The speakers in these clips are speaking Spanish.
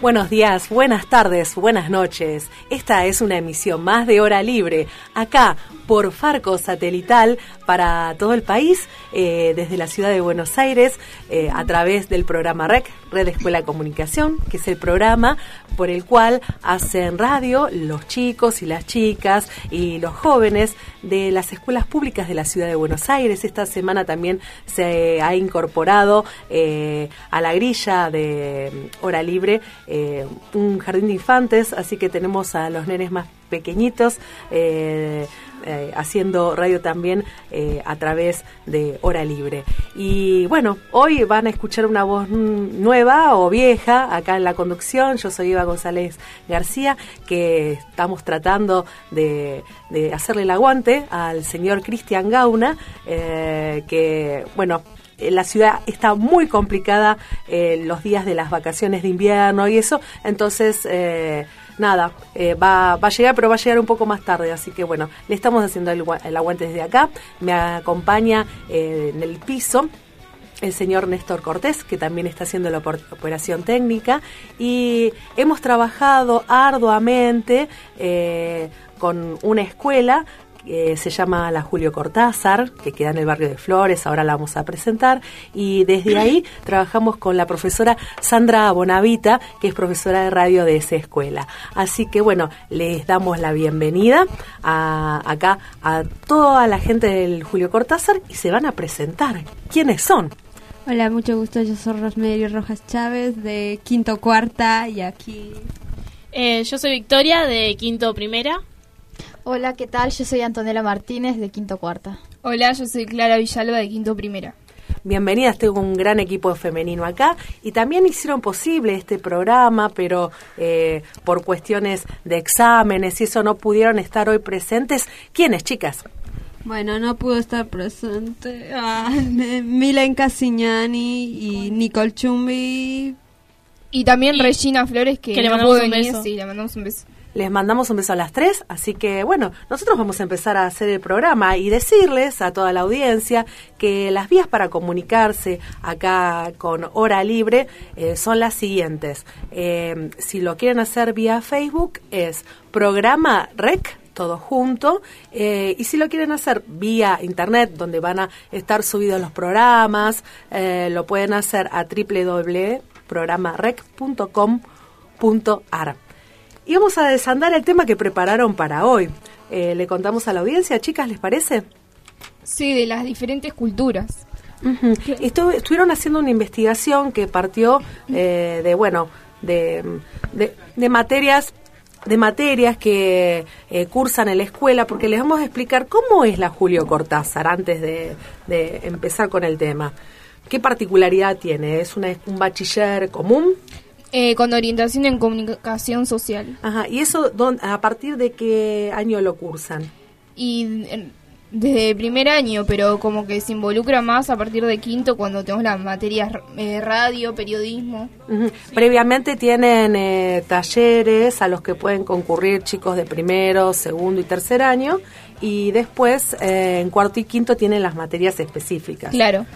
Buenos días, buenas tardes, buenas noches. Esta es una emisión más de Hora Libre, acá por Farco Satelital para todo el país, eh, desde la ciudad de Buenos Aires, eh, a través del programa REC, Red Escuela Comunicación, que es el programa por el cual hacen radio los chicos y las chicas y los jóvenes de las escuelas públicas de la ciudad de Buenos Aires. Esta semana también se ha incorporado eh, a la grilla de Hora Libre un jardín de infantes, así que tenemos a los nenes más pequeñitos. Eh, haciendo radio también eh, a través de Hora Libre. Y bueno, hoy van a escuchar una voz nueva o vieja acá en la conducción. Yo soy Eva González García, que estamos tratando de, hacerle el aguante al señor Cristian Gauna, que bueno, la ciudad está muy complicada los días de las vacaciones de invierno y eso, entonces nada, eh, va, va a llegar, pero va a llegar un poco más tarde, así que bueno, le estamos haciendo el, aguante desde acá. Me acompaña eh, en el piso el señor Néstor Cortés, que también está haciendo la operación técnica, y hemos trabajado arduamente eh, con una escuela se llama la Julio Cortázar, que queda en el barrio de Flores, ahora la vamos a presentar, y desde ahí trabajamos con la profesora Sandra Bonavita, que es profesora de radio de esa escuela. Así que bueno, les damos la bienvenida a, acá a toda la gente del Julio Cortázar y se van a presentar. ¿Quiénes son? Hola, mucho gusto, yo soy Rosmerio Rojas Chávez de Quinto Cuarta y aquí... Eh, yo soy Victoria de Quinto Primera. Hola, ¿qué tal? Yo soy Antonella Martínez de Quinto Cuarta. Hola, yo soy Clara Villalba de Quinto Primera. Bienvenidas, tengo un gran equipo femenino acá y también hicieron posible este programa, pero eh, por cuestiones de exámenes y eso no pudieron estar hoy presentes. ¿Quiénes, chicas? Bueno, no pudo estar presente ah, Milen Casignani y Nicole Chumbi. Y también Regina Flores, que, le mandamos un beso. Sí, le mandamos un beso. Les mandamos un beso a las tres, así que bueno, nosotros vamos a empezar a hacer el programa y decirles a toda la audiencia que las vías para comunicarse acá con Hora Libre eh, son las siguientes. Eh, si lo quieren hacer vía Facebook es programa REC todo junto. Eh, y si lo quieren hacer vía internet, donde van a estar subidos los programas, lo pueden hacer a www.programarec.com.ar. Y vamos a desandar el tema que prepararon para hoy. Eh, le contamos a la audiencia, chicas, ¿les parece? Sí, de las diferentes culturas. estuvieron haciendo una investigación que partió eh, de, bueno, de, de, materias de materias que eh, cursan en la escuela, porque les vamos a explicar cómo es la Julio Cortázar antes de, de empezar con el tema. ¿Qué particularidad tiene? ¿Es una, un bachiller común? Eh, con orientación en comunicación social. Ajá, ¿y eso a partir de qué año lo cursan? Y desde primer año, pero como que se involucra más a partir de quinto cuando tenemos las materias eh, radio, periodismo. Previamente tienen eh, talleres a los que pueden concurrir chicos de primero, segundo y tercer año y después eh, en cuarto y quinto tienen las materias específicas. Claro.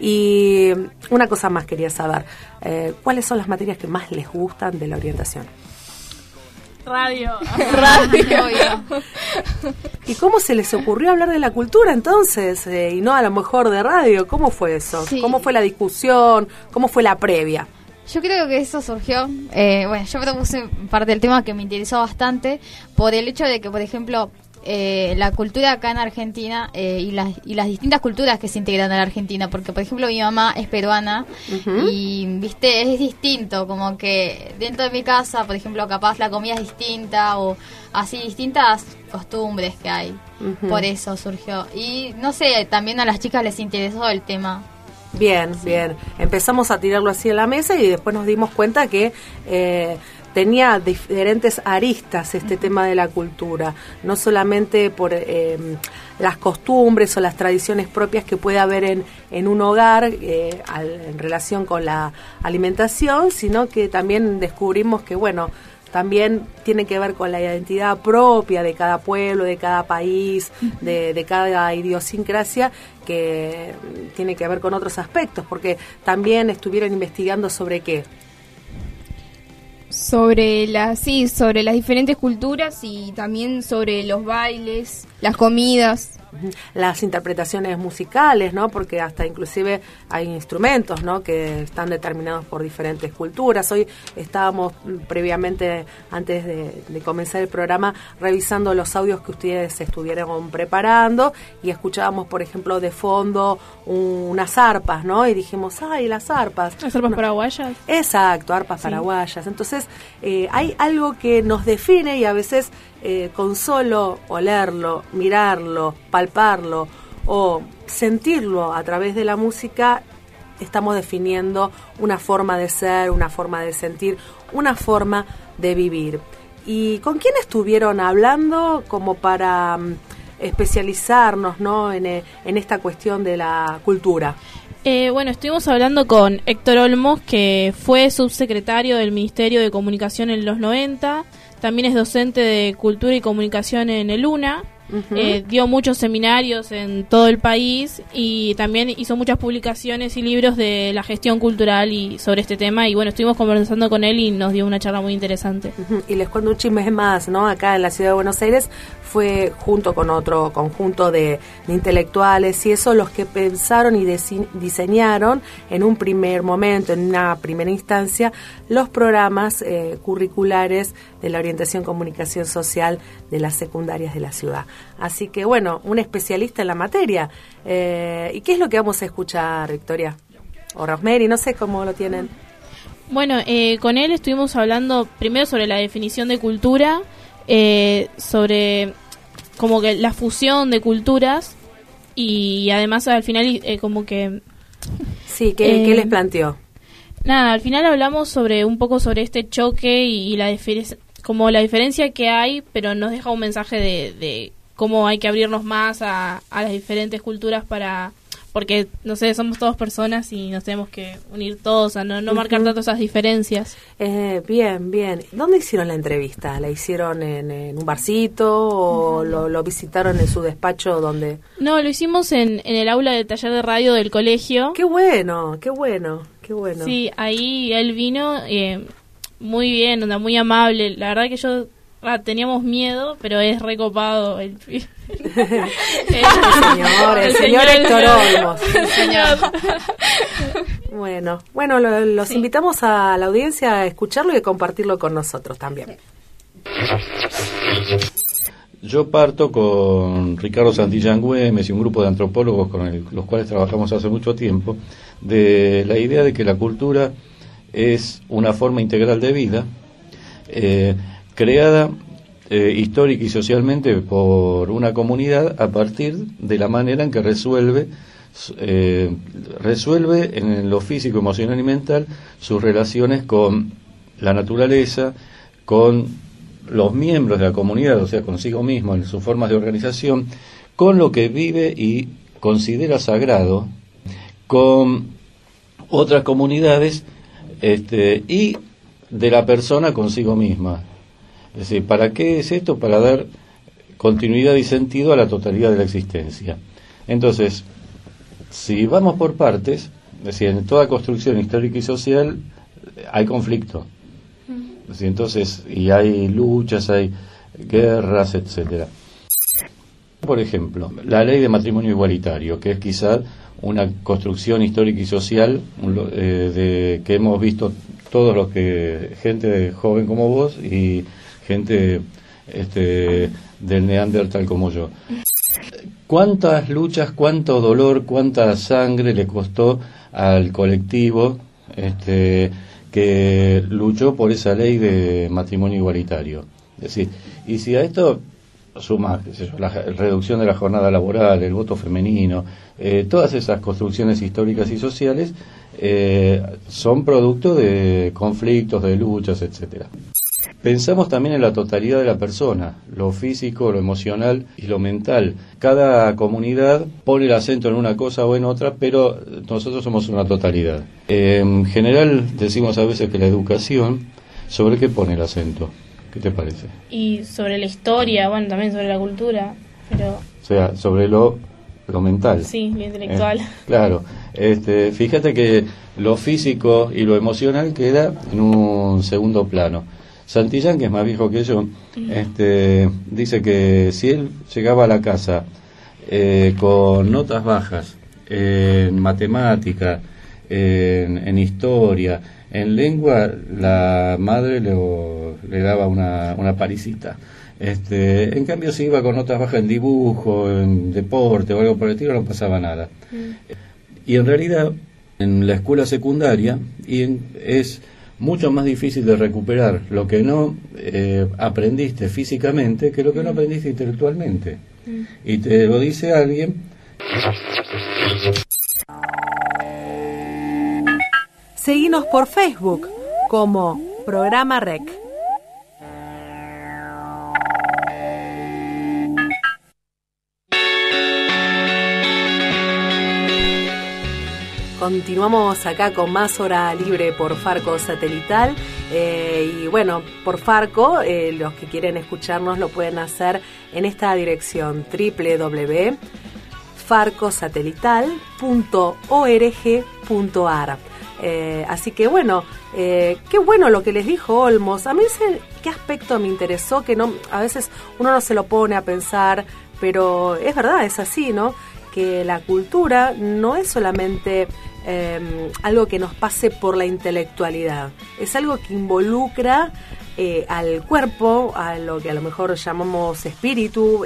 Y una cosa más quería saber, eh, ¿cuáles son las materias que más les gustan de la orientación? Radio. Radio. ¿Y cómo se les ocurrió hablar de la cultura entonces? Eh, y no a lo mejor de radio. ¿Cómo fue eso? ¿Cómo fue la discusión? ¿Cómo fue la previa? Yo creo que eso surgió, bueno, yo propuse parte del tema que me interesó bastante por el hecho de que, por ejemplo, eh, la cultura acá en Argentina eh, y, las, y las distintas culturas que se integran en la Argentina, porque por ejemplo mi mamá es peruana y viste es distinto, como que dentro de mi casa, por ejemplo, capaz la comida es distinta o así distintas costumbres que hay. Por eso surgió. Y no sé, también a las chicas les interesó el tema. Bien, bien. Empezamos a tirarlo así en la mesa y después nos dimos cuenta que eh, tenía diferentes aristas este tema de la cultura, no solamente por eh, las costumbres o las tradiciones propias que puede haber en, en un hogar eh, en relación con la alimentación, sino que también descubrimos que, bueno, también tiene que ver con la identidad propia de cada pueblo, de cada país, de, de, cada idiosincrasia, que tiene que ver con otros aspectos, porque también estuvieron investigando sobre qué sobre las sí, sobre las diferentes culturas y también sobre los bailes, las comidas las interpretaciones musicales, ¿no? Porque hasta inclusive hay instrumentos, ¿no? Que están determinados por diferentes culturas. Hoy estábamos mm, previamente, antes de, comenzar el programa, revisando los audios que ustedes estuvieron preparando y escuchábamos, por ejemplo, de fondo unas arpas, ¿no? Y dijimos, ay, las arpas. Las arpas paraguayas. Exacto, arpas paraguayas. Entonces, eh, hay algo que nos define y a veces eh, con solo olerlo, mirarlo, palparlo o sentirlo a través de la música, estamos definiendo una forma de ser, una forma de sentir, una forma de vivir. ¿Y con quién estuvieron hablando como para mm, especializarnos ¿no? Eh, en, esta cuestión de la cultura? Eh, bueno, estuvimos hablando con Héctor Olmos, que fue subsecretario del Ministerio de Comunicación en los 90 también es docente de Cultura y Comunicación en el UNA. Eh, dio muchos seminarios en todo el país y también hizo muchas publicaciones y libros de la gestión cultural y sobre este tema. Y bueno estuvimos conversando con él y nos dio una charla muy interesante. Y les cuento un chisme más no acá en la ciudad de Buenos Aires fue junto con otro conjunto de, intelectuales y eso los que pensaron y diseñaron en un primer momento, en una primera instancia, los programas eh, curriculares de la orientación comunicación social de las secundarias de la ciudad. Así que bueno, un especialista en la materia. Eh, ¿Y qué es lo que vamos a escuchar, Victoria? O Rosemary, no sé cómo lo tienen. Bueno, eh, con él estuvimos hablando primero sobre la definición de cultura, sobre como que la fusión de culturas y además al final eh, como que... Sí, ¿qué, ¿qué, les eh, planteó? Nada, al final hablamos sobre un poco sobre este choque y, la como la diferencia que hay, pero nos deja un mensaje de, de cómo hay que abrirnos más a, a las diferentes culturas para porque, no sé, somos todos personas y nos tenemos que unir todos, a no, no marcar tanto esas diferencias. Eh, bien, bien. ¿Dónde hicieron la entrevista? ¿La hicieron en, un barcito o lo, visitaron en su despacho donde? No, lo hicimos en, en el aula de taller de radio del colegio. Qué bueno, qué bueno, qué bueno. Sí, ahí él vino eh, muy bien, onda, muy amable. La verdad que yo Ah, teníamos miedo, pero es recopado el, el, señor, el, señor, Héctor Olmos. señor. Bueno, bueno, los invitamos a la audiencia a escucharlo y a compartirlo con nosotros también. Yo parto con Ricardo Santillán Güemes y un grupo de antropólogos con los cuales trabajamos hace mucho tiempo, de la idea de que la cultura es una forma integral de vida. Eh, creada eh, histórica y socialmente por una comunidad a partir de la manera en que resuelve eh, resuelve en lo físico, emocional y mental sus relaciones con la naturaleza, con los miembros de la comunidad, o sea, consigo mismo en sus formas de organización, con lo que vive y considera sagrado, con otras comunidades este, y de la persona consigo misma. Es decir, ¿para qué es esto? Para dar continuidad y sentido a la totalidad de la existencia. Entonces, si vamos por partes, es decir, en toda construcción histórica y social hay conflicto. entonces, y hay luchas, hay guerras, etcétera. Por ejemplo, la ley de matrimonio igualitario, que es quizás una construcción histórica y social eh, de, que hemos visto todos los que, gente joven como vos y gente este, del Neandertal como yo. ¿Cuántas luchas, cuánto dolor, cuánta sangre le costó al colectivo este, que luchó por esa ley de matrimonio igualitario? Es decir, y si a esto suma la reducción de la jornada laboral, el voto femenino, eh, todas esas construcciones históricas y sociales eh, son producto de conflictos, de luchas, etcétera. Pensamos también en la totalidad de la persona, lo físico, lo emocional y lo mental. Cada comunidad pone el acento en una cosa o en otra, pero nosotros somos una totalidad. En general decimos a veces que la educación, ¿sobre qué pone el acento? ¿Qué te parece? Y sobre la historia, bueno, también sobre la cultura, pero... O sea, sobre lo, lo mental. Sí, lo intelectual. Eh, claro. Este, fíjate que lo físico y lo emocional queda en un segundo plano. Santillán, que es más viejo que yo, este, dice que si él llegaba a la casa eh, con notas bajas en matemática, en, en historia, en lengua la madre le, daba una, una parisita. Este, en cambio, si iba con notas bajas en dibujo, en deporte o algo por el estilo, no pasaba nada. Mm. Y en realidad, en la escuela secundaria, y es mucho más difícil de recuperar lo que no eh, aprendiste físicamente que lo que no mm. aprendiste intelectualmente. Mm. Y te lo dice alguien Seguinos por Facebook como Programa Rec. Continuamos acá con más hora libre por Farco Satelital. Eh, y bueno, por Farco, eh, los que quieren escucharnos lo pueden hacer en esta dirección www.farcosatelital.org.ar. Eh, así que bueno, qué bueno lo que les dijo Olmos. A mí ese, qué aspecto me interesó, que no, a veces uno no se lo pone a pensar, pero es verdad, es así, ¿no? Que la cultura no es solamente em, algo que nos pase por la intelectualidad, es algo que involucra eh, al cuerpo, a lo que a lo mejor llamamos espíritu,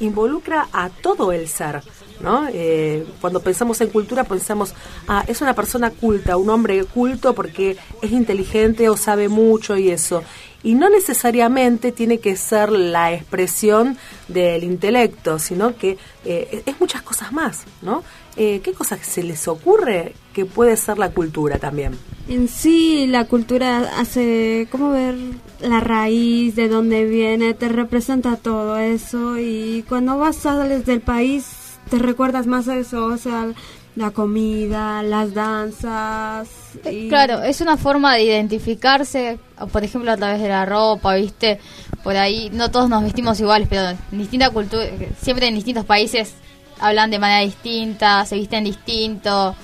involucra a todo el ser. ¿no? Eh, cuando pensamos en cultura pensamos, ah, es una persona culta, un hombre culto porque es inteligente o sabe mucho y eso. Y no necesariamente tiene que ser la expresión del intelecto, sino que eh, es muchas cosas más, ¿no? Eh, ¿Qué cosas se les ocurre que puede ser la cultura también? En sí, la cultura hace como ver la raíz, de dónde viene, te representa todo eso y cuando vas sales del país te recuerdas más a eso, o sea, la comida, las danzas. Y... Claro, es una forma de identificarse, por ejemplo, a través de la ropa, ¿viste? Por ahí, no todos nos vestimos iguales, pero en distintas culturas, siempre en distintos países hablan de manera distinta, se visten distinto.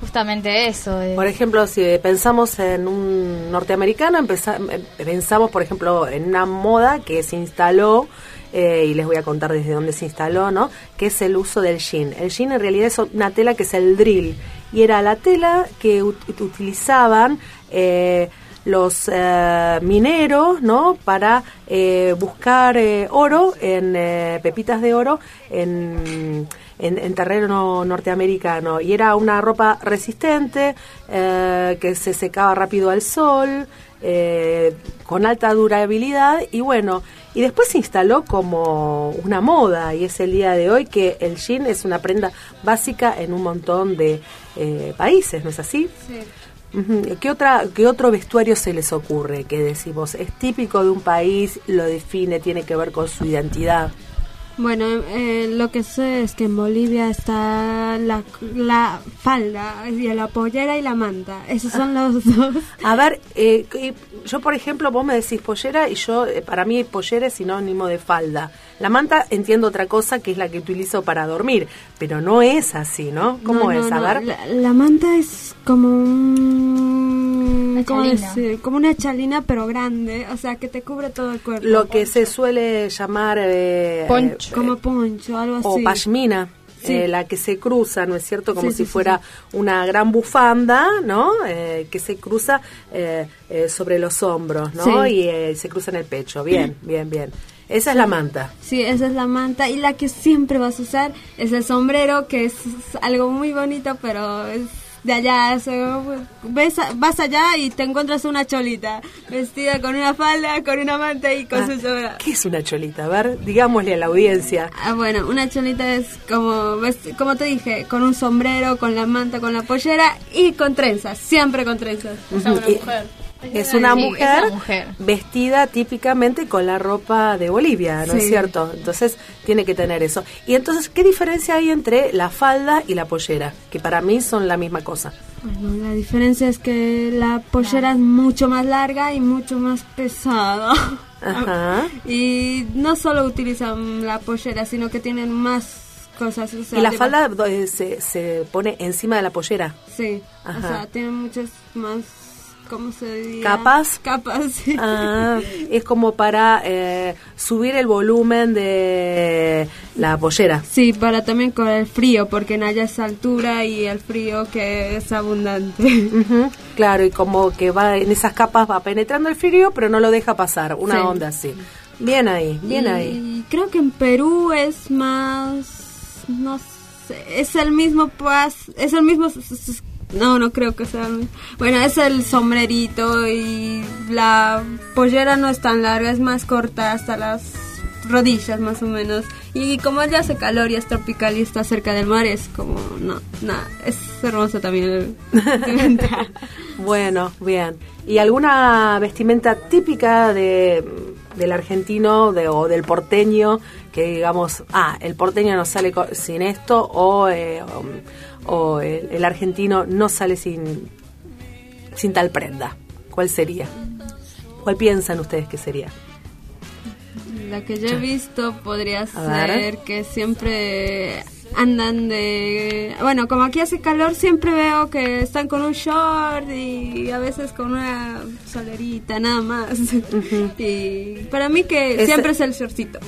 Justamente eso. Por ejemplo, si pensamos en un norteamericano, pensamos, por ejemplo, en una moda que se instaló eh, y les voy a contar desde dónde se instaló, ¿no? Que es el uso del jean. El jean en realidad es una tela que es el drill y era la tela que utilizaban eh, los eh, mineros, ¿no? Para buscar oro en pepitas de oro en en, terreno norteamericano y era una ropa resistente que se secaba rápido al sol con alta durabilidad y bueno y después se instaló como una moda y es el día de hoy que el jean es una prenda básica en un montón de eh, países, ¿no es así? Sí. ¿Qué, otra, ¿Qué otro vestuario se les ocurre que decimos es típico de un país, lo define, tiene que ver con su identidad? Bueno, eh, lo que sé es que en Bolivia está la, la falda, y la pollera y la manta. Esos son los dos. A ver, eh, yo por ejemplo, vos me decís pollera y yo, eh, para mí pollera es sinónimo de falda. La manta entiendo otra cosa que es la que utilizo para dormir, pero no es así, ¿no? ¿Cómo es? a ver. La, manta es como un... Como una chalina pero grande, o sea, que te cubre todo el cuerpo. Lo que se suele llamar... poncho como poncho, algo así. O pashmina. Eh, la que se cruza, ¿no es cierto? Como si fuera una gran bufanda, ¿no? Eh, que se cruza eh, sobre los hombros, ¿no? Y se cruza en el pecho. Bien, bien, bien. Esa es la manta. Sí, esa es la manta. Y la que siempre vas a usar es el sombrero, que es algo muy bonito, pero es de allá, ves, vas allá y te encuentras una cholita vestida con una falda, con una manta y con ah, su sobra. ¿Qué es una cholita? A ver, digámosle a la audiencia. Ah, bueno, una cholita es como, como te dije, con un sombrero, con la manta, con la pollera y con trenzas, siempre con trenzas. O sea, una mujer. Es una, mujer, vestida típicamente con la ropa de Bolivia, ¿no es cierto? Entonces tiene que tener eso. Y entonces, ¿qué diferencia hay entre la falda y la pollera? Que para mí son la misma cosa. Bueno, la diferencia es que la pollera es mucho más larga y mucho más pesada. Ajá. y no solo utilizan la pollera, sino que tienen más cosas. ¿Y la falda eh, se, se pone encima de la pollera? Sí, Ajá. o sea, tiene muchas más ¿cómo se diría? ¿Capas? Capas, sí. Ah, es como para eh, subir el volumen de la pollera. Sí, para también con el frío, porque en allá es altura y el frío que es abundante. Claro, y como que va en esas capas va penetrando el frío, pero no lo deja pasar, una onda así. Bien ahí, bien ahí. Creo que en Perú es más, no sé, es el mismo, pues, es el mismo no, no creo que sea. Bueno, es el sombrerito y la pollera no es tan larga, es más corta hasta las rodillas más o menos. Y como ya hace calor y es tropical y está cerca del mar, es como, no, nada, es hermoso también bueno, bien. ¿Y alguna vestimenta típica de, del argentino de, o del porteño que digamos, ah, el porteño no sale sin esto o, eh, o el, argentino no sale sin, sin tal prenda? ¿Cuál sería? ¿Cuál piensan ustedes que sería? La que yo he visto podría ser que siempre andan de... Bueno, como aquí hace calor, siempre veo que están con un short y a veces con una solerita, nada más. Y para mí que siempre es el shortcito.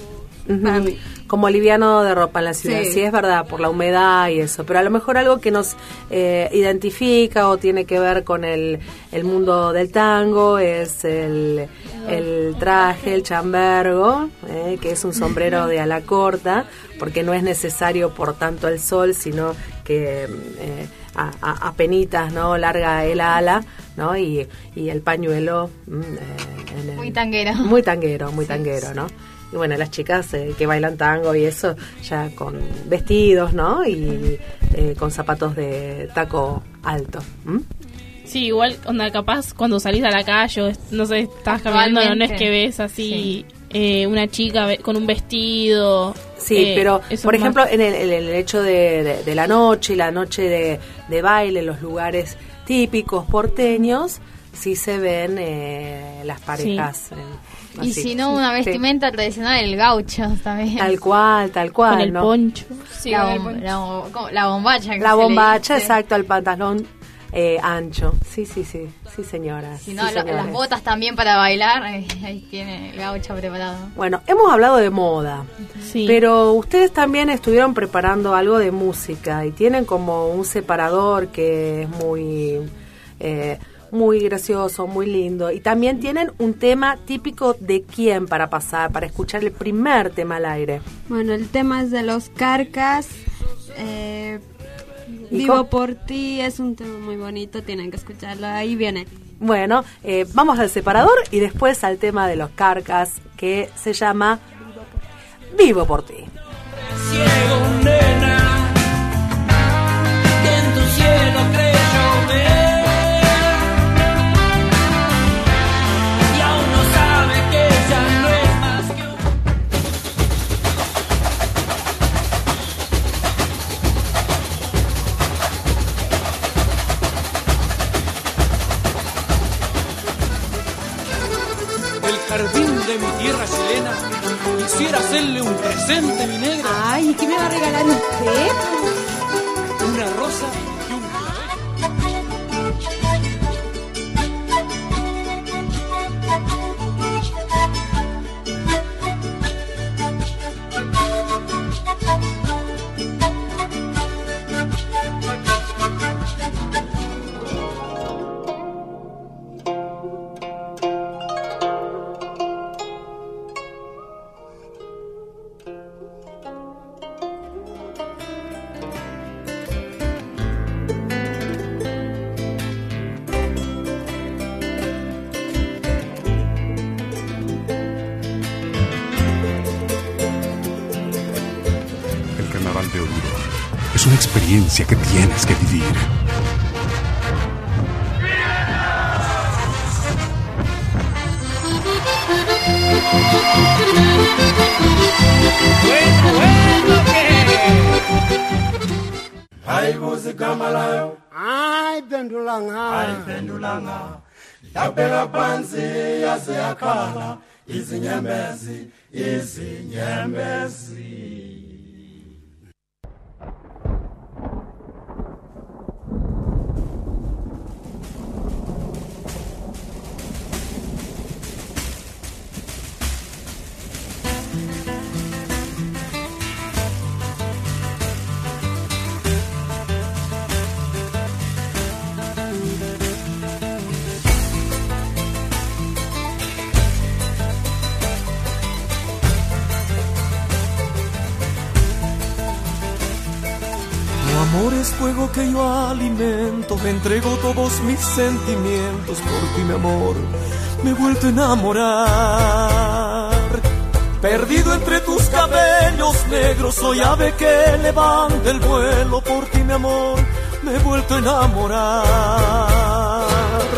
Para mí como liviano de ropa en la ciudad. Sí. es verdad, por la humedad y eso. Pero a lo mejor algo que nos eh, identifica o tiene que ver con el, el mundo del tango es el, el traje, el chambergo, eh, que es un sombrero de ala corta, porque no es necesario por tanto el sol, sino que eh, a, penitas, ¿no? Larga el ala, ¿no? Y, y el pañuelo. Mm, muy tanguero. Muy tanguero, muy tanguero, ¿no? Y bueno, las chicas eh, que bailan tango y eso, ya con vestidos, ¿no? Y eh, con zapatos de taco alto. Sí, igual, onda, capaz cuando salís a la calle o, no sé, estás caminando, no es que ves así eh, una chica con un vestido. Sí, pero por ejemplo, en el, el, hecho de, de, la noche, la noche de, de baile, los lugares típicos porteños, sí se ven las parejas. Y si no, una vestimenta tradicional, el gaucho también. Tal cual, tal cual. Con el poncho. la, la, bombacha. la bombacha, exacto, el pantalón eh, ancho. Sí, sí, sí, sí, señora. Si no, las botas también para bailar, ahí tiene el gaucho preparado. Bueno, hemos hablado de moda, sí. pero ustedes también estuvieron preparando algo de música y tienen como un separador que es muy... Eh, muy gracioso, muy lindo. Y también tienen un tema típico de quién para pasar, para escuchar el primer tema al aire. Bueno, el tema es de los carcas. Eh, Vivo por ti es un tema muy bonito, tienen que escucharlo. Ahí viene. Bueno, eh, vamos al separador y después al tema de los carcas que se llama Vivo por ti. Ciego, nena, en tu cielo creo mi hacerle un presente, mi negra. Ay, ¿qué me va a regalar usted? Ayiphendulanga yabheka phansi yase yakhala izinyembezi izinyembezi. Fuego que yo alimento, me entrego todos mis sentimientos por ti, mi amor, me he vuelto a enamorar. Perdido entre tus cabellos negros, soy ave que levanta el vuelo por ti, mi amor, me he vuelto a enamorar.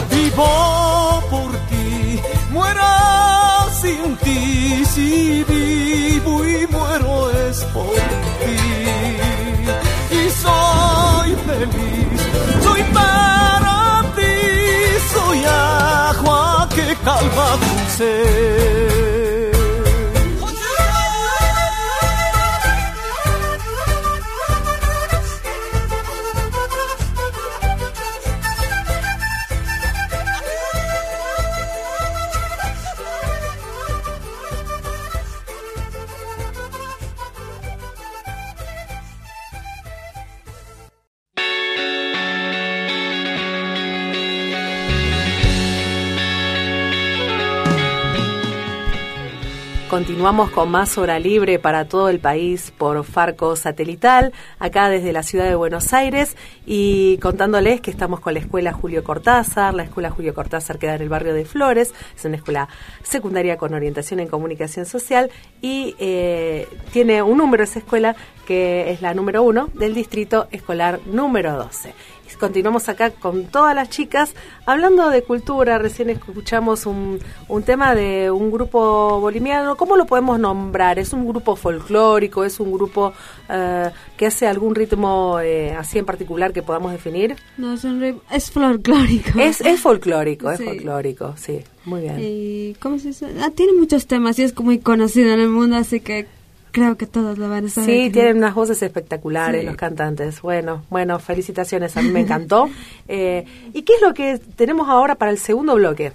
Vivo por ti, muera sin ti, si vivo y muero es por ti soy feliz. Soy para ti, soy agua que calma tu. Continuamos con más hora libre para todo el país por Farco Satelital, acá desde la ciudad de Buenos Aires y contándoles que estamos con la escuela Julio Cortázar. La escuela Julio Cortázar queda en el barrio de Flores, es una escuela secundaria con orientación en comunicación social y eh, tiene un número esa escuela que es la número uno del distrito escolar número 12 continuamos acá con todas las chicas hablando de cultura. Recién escuchamos un, un tema de un grupo boliviano. ¿Cómo lo podemos nombrar? ¿Es un grupo folclórico? ¿Es un grupo eh, que hace algún ritmo eh, así en particular que podamos definir? No, es, un ritmo, es folclórico. Es, es folclórico, es Sí. folclórico, sí. Muy bien. Y, ¿Cómo se dice? Ah, tiene muchos temas y es muy conocido en el mundo, así que creo que todos lo van a saber. Sí, tienen unas voces espectaculares Sí. los cantantes. Bueno, bueno, felicitaciones, a mí me encantó. Eh, ¿Y qué es lo que tenemos ahora para el segundo bloque?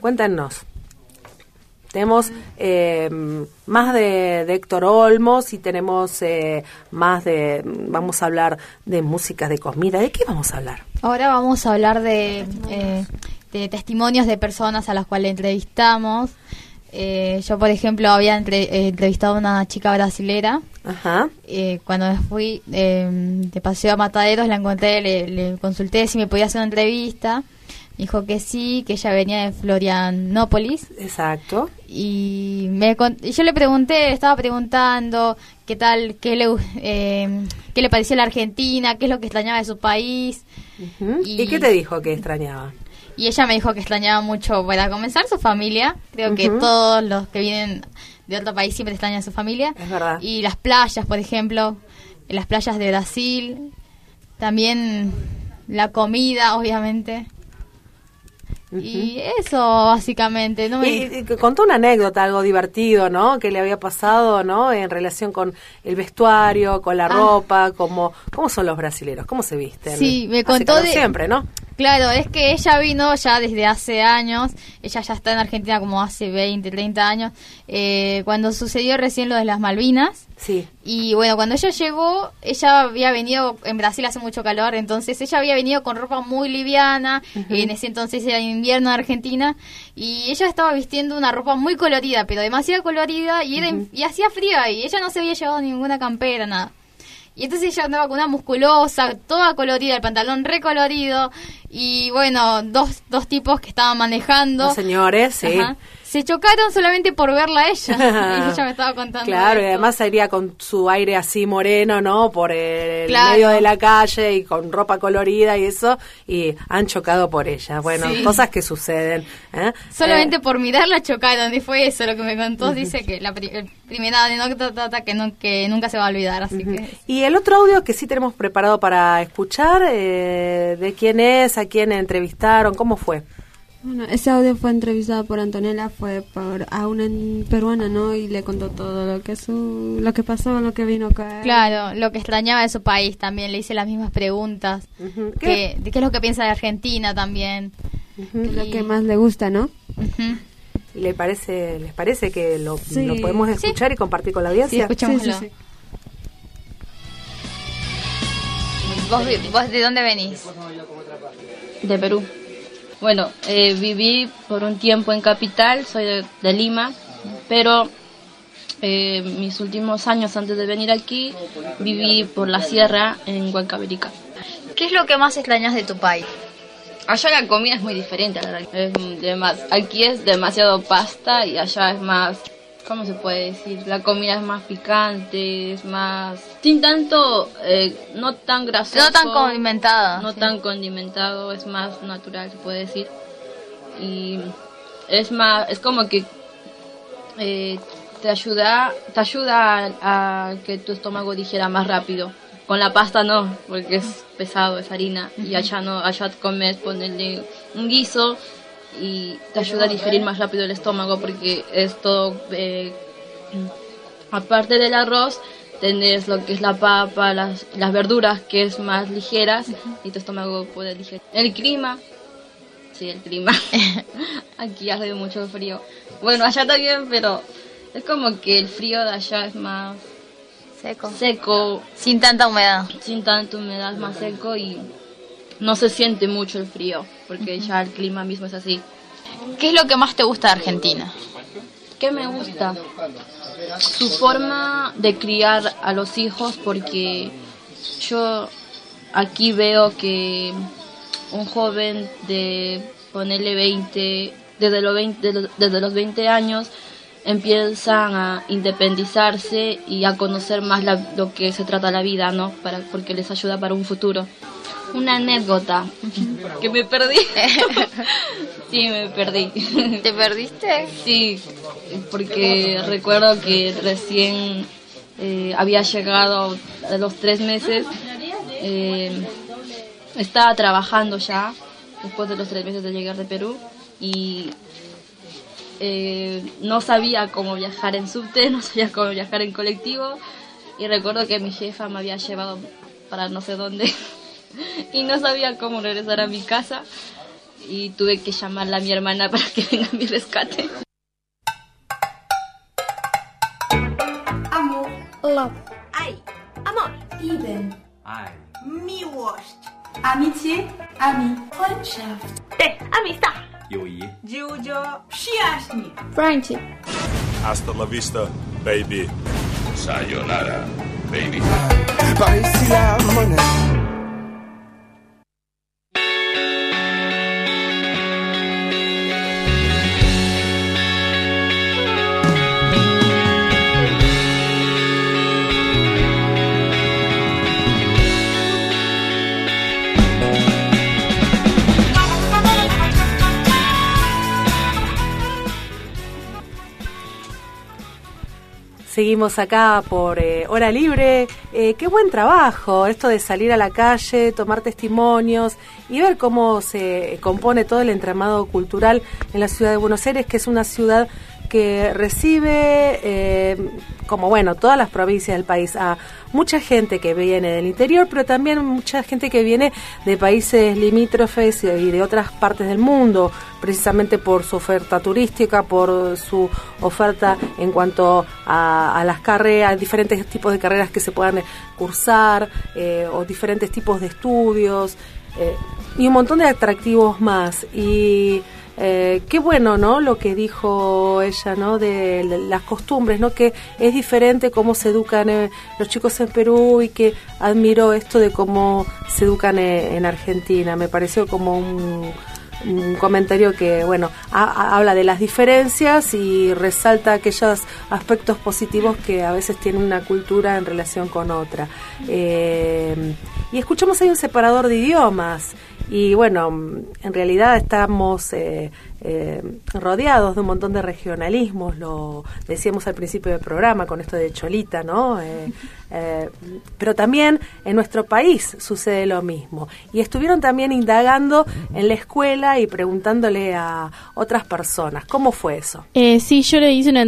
Cuéntanos. Tenemos eh, más de, de Héctor Olmos y tenemos eh, más de, vamos a hablar de música, de comida. ¿De qué vamos a hablar? Ahora vamos a hablar de, eh, de testimonios de personas a las cuales entrevistamos. Eh, yo, por ejemplo, había entre- eh, entrevistado a una chica brasilera. Ajá. Eh, cuando me fui eh, de paseo a Mataderos, la encontré, le, le consulté si me podía hacer una entrevista. Me dijo que sí, que ella venía de Florianópolis. Exacto. Y, me, y yo le pregunté, estaba preguntando qué tal, qué le, eh, qué le parecía la Argentina, qué es lo que extrañaba de su país. Ujú. ¿Y, qué te dijo que extrañaba? Y ella me dijo que extrañaba mucho, para comenzar, su familia. Creo que todos los que vienen de otro país siempre extrañan a su familia. Es verdad. Y las playas, por ejemplo, las playas de Brasil. También la comida, obviamente. Y eso, básicamente. No me... Y, contó una anécdota, algo divertido, ¿no? Que le había pasado, ¿no? En relación con el vestuario, con la Ah. ropa, como, ¿cómo son los brasileros? ¿Cómo se visten? Sí, me contó de- siempre, ¿no? Claro, es que ella vino ya desde hace años, ella ya está en Argentina como hace 20, 30 años, eh, cuando sucedió recién lo de las Malvinas. Sí. Y bueno, cuando ella llegó, ella había venido, en Brasil hace mucho calor, entonces ella había venido con ropa muy liviana, en ese entonces era invierno en Argentina, y ella estaba vistiendo una ropa muy colorida, pero demasiado colorida, y, era, y hacía frío ahí, ella no se había llevado ninguna campera, nada. Y entonces ella andaba con una musculosa, toda colorida, el pantalón recolorido. Y bueno, dos, dos tipos que estaban manejando. Dos señores, sí. Ajá. Se chocaron solamente por verla a ella. y ella me estaba contando. Claro, y además iría con su aire así moreno, ¿no? Por el Claro. medio de la calle y con ropa colorida y eso, y han chocado por ella. Bueno, Sí. cosas que suceden. ¿eh? Solamente Eh, por mirarla chocaron y fue eso lo que me contó. Dice que la pri- primera anécdota que, no, que nunca se va a olvidar. Así que y el otro audio que sí tenemos preparado para escuchar, eh, ¿de quién es? ¿A quién entrevistaron? ¿Cómo fue? Bueno, ese audio fue entrevistado por Antonella, fue por a una en- peruana, ¿no? Y le contó todo lo que su, lo que pasó, lo que vino acá. Claro, lo que extrañaba de su país también, le hice las mismas preguntas. ¿Qué? Que, de qué es lo que piensa de Argentina también. Que es lo que más le gusta, ¿no? ¿Le parece, ¿Les parece que lo, Sí. lo podemos escuchar y compartir con la audiencia? Sí, escuchémoslo. ¿Vos, vos de dónde venís? De Perú. Bueno, eh, viví por un tiempo en Capital, soy de, de Lima, pero eh, mis últimos años antes de venir aquí viví por la sierra en Huancavelica. ¿Qué es lo que más extrañas de tu país? Allá la comida es muy diferente, la verdad. Es aquí es demasiado pasta y allá es más, ¿cómo se puede decir? La comida es más picante, es más... Sin tanto, eh, no tan grasoso. No tan condimentada, No sí. tan condimentado, es más natural, se puede decir. Y es más, es como que eh, te ayuda, te ayuda a, a que tu estómago digiera más rápido. Con la pasta no, porque es pesado, es harina. Y allá no, allá comes, ponerle un guiso y te ayuda a digerir más rápido el estómago porque es todo, eh, aparte del arroz, tenés lo que es la papa, las, las verduras que es más ligeras y tu estómago puede digerir. El clima, sí, el clima. Aquí hace mucho frío. Bueno, allá también, pero es como que el frío de allá es más seco. Seco. Sin tanta humedad. Sin tanta humedad, es más seco y no se siente mucho el frío, porque ya el clima mismo es así. ¿Qué es lo que más te gusta de Argentina? ¿Qué me gusta? Su forma de criar a los hijos, porque yo aquí veo que un joven de ponerle 20, desde los 20, de los- desde los 20 años, empiezan a independizarse y a conocer más la- lo que se trata la vida, ¿no? Para, porque les ayuda para un futuro. Una anécdota que me perdí. sí, me perdí. ¿Te perdiste? Sí, porque recuerdo que recién eh, había llegado a los tres meses. eh, estaba trabajando ya después de los tres meses de llegar de Perú y eh, no sabía cómo viajar en subte, no sabía cómo viajar en colectivo y recuerdo que mi jefa me había llevado para no sé dónde y no sabía cómo regresar a mi casa y tuve que llamarla a mi hermana para que venga a mi rescate. Amour. Love. Aïe. Amor. Liebe. Miłość. Amitié. Ami. Freundschaft. Eh, amistad. 友谊。Jujo. Przyjaźń. Friendship. Hasta la vista, baby. Sayonara, baby. Parece la monnaie. Seguimos acá por eh, hora libre. Eh, qué buen trabajo esto de salir a la calle, tomar testimonios y ver cómo se compone todo el entramado cultural en la ciudad de Buenos Aires, que es una ciudad que recibe, eh, como bueno, todas las provincias del país, a mucha gente que viene del interior, pero también mucha gente que viene de países limítrofes y de otras partes del mundo, precisamente por su oferta turística, por su oferta en cuanto a, a las carreras, diferentes tipos de carreras que se puedan cursar, eh, o diferentes tipos de estudios, eh, y un montón de atractivos más. Y eh, qué bueno, ¿no? Lo que dijo ella, ¿no? De las costumbres, ¿no? Que es diferente cómo se educan eh, los chicos en Perú y que admiró esto de cómo se educan eh, en Argentina. Me pareció como un, comentario que, bueno, habla de las diferencias y resalta aquellos aspectos positivos que a veces tiene una cultura en relación con otra. y escuchamos ahí un separador de idiomas y bueno, en realidad estamos eh, eh, rodeados de un montón de regionalismos, lo decíamos al principio del programa con esto de Cholita, ¿no? Eh, pero también en nuestro país sucede lo mismo. Y estuvieron también indagando en la escuela y preguntándole a otras personas, ¿cómo fue eso? sí, yo le hice una,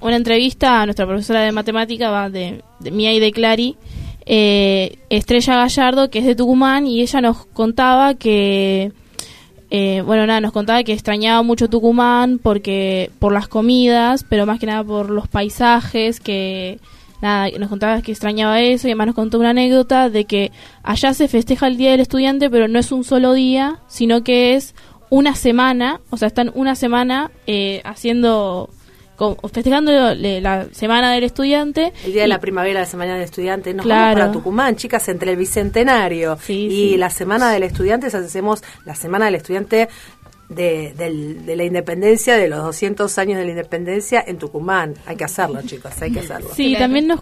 una entrevista a nuestra profesora de matemática, va, de, de Mía y de Clary, eh, Estrella Gallardo, que es de Tucumán, y ella nos contaba que, eh, bueno, nada, nos contaba que extrañaba mucho Tucumán porque por las comidas, pero más que nada por los paisajes, que nada, nos contaba que extrañaba eso y además nos contó una anécdota de que allá se festeja el Día del Estudiante, pero no es un solo día, sino que es una semana, o sea, están una semana eh, haciendo festejando la Semana del Estudiante. El día de la primavera, la Semana del Estudiante. Nos vamos para Tucumán, chicas, entre el Bicentenario y la Semana del Estudiante, hacemos la Semana del Estudiante de, de, la independencia, de los 200 años de la independencia en Tucumán. Hay que hacerlo, chicos, hay que hacerlo. Sí, también nos,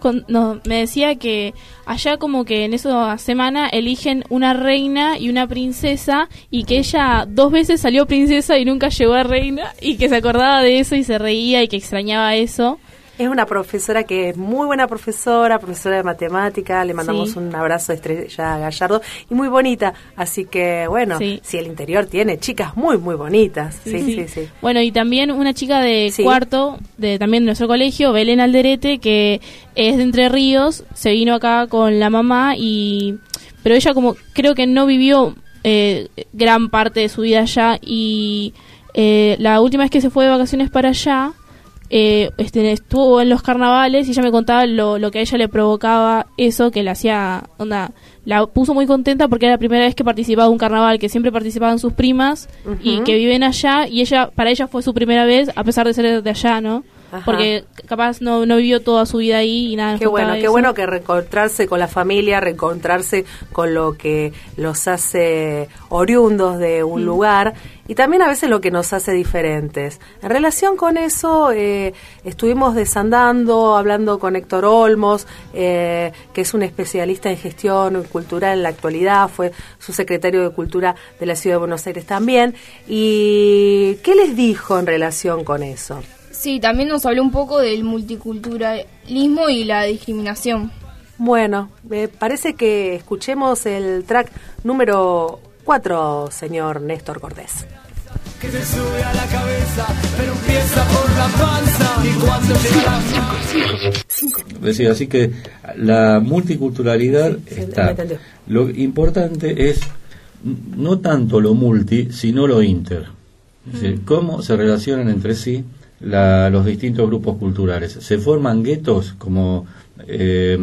me decía que allá como que en esa semana eligen una reina y una princesa y que ella dos veces salió princesa y nunca llegó a reina y que se acordaba de eso y se reía y que extrañaba eso. Es una profesora que es muy buena profesora, profesora de matemática, le mandamos un abrazo de Estrella Gallardo. Y muy bonita, así que bueno, si el interior tiene chicas muy muy bonitas. Sí, sí, sí. Bueno, y también una chica de cuarto, de también de nuestro colegio, Belén Alderete, que es de Entre Ríos, se vino acá con la mamá y pero ella como creo que no vivió eh, gran parte de su vida allá y eh, la última vez que se fue de vacaciones para allá eh, este, estuvo en los carnavales y ella me contaba lo, lo que a ella le provocaba eso, que le hacía, onda, la puso muy contenta porque era la primera vez que participaba de un carnaval, que siempre participaban sus primas y que viven allá y ella, para ella fue su primera vez, a pesar de ser de allá, ¿no? Porque capaz no, no vivió toda su vida ahí y nada. Qué bueno, qué bueno que reencontrarse con la familia, reencontrarse con lo que los hace oriundos de un mm. lugar y también a veces lo que nos hace diferentes. En relación con eso, eh, estuvimos desandando, hablando con Héctor Olmos, eh, que es un especialista en gestión cultural en la actualidad, fue su secretario de Cultura de la Ciudad de Buenos Aires también. ¿Y qué les dijo en relación con eso? Sí, también nos habló un poco del multiculturalismo y la discriminación. Bueno, me parece que escuchemos el track número 4, señor Néstor Cortés. Que se sube a la cabeza, pero empieza por la panza y cuando llega así que la multiculturalidad está. Lo importante es no tanto lo multi, sino lo inter. cómo se relacionan entre sí los distintos grupos culturales. Se forman guetos, como eh,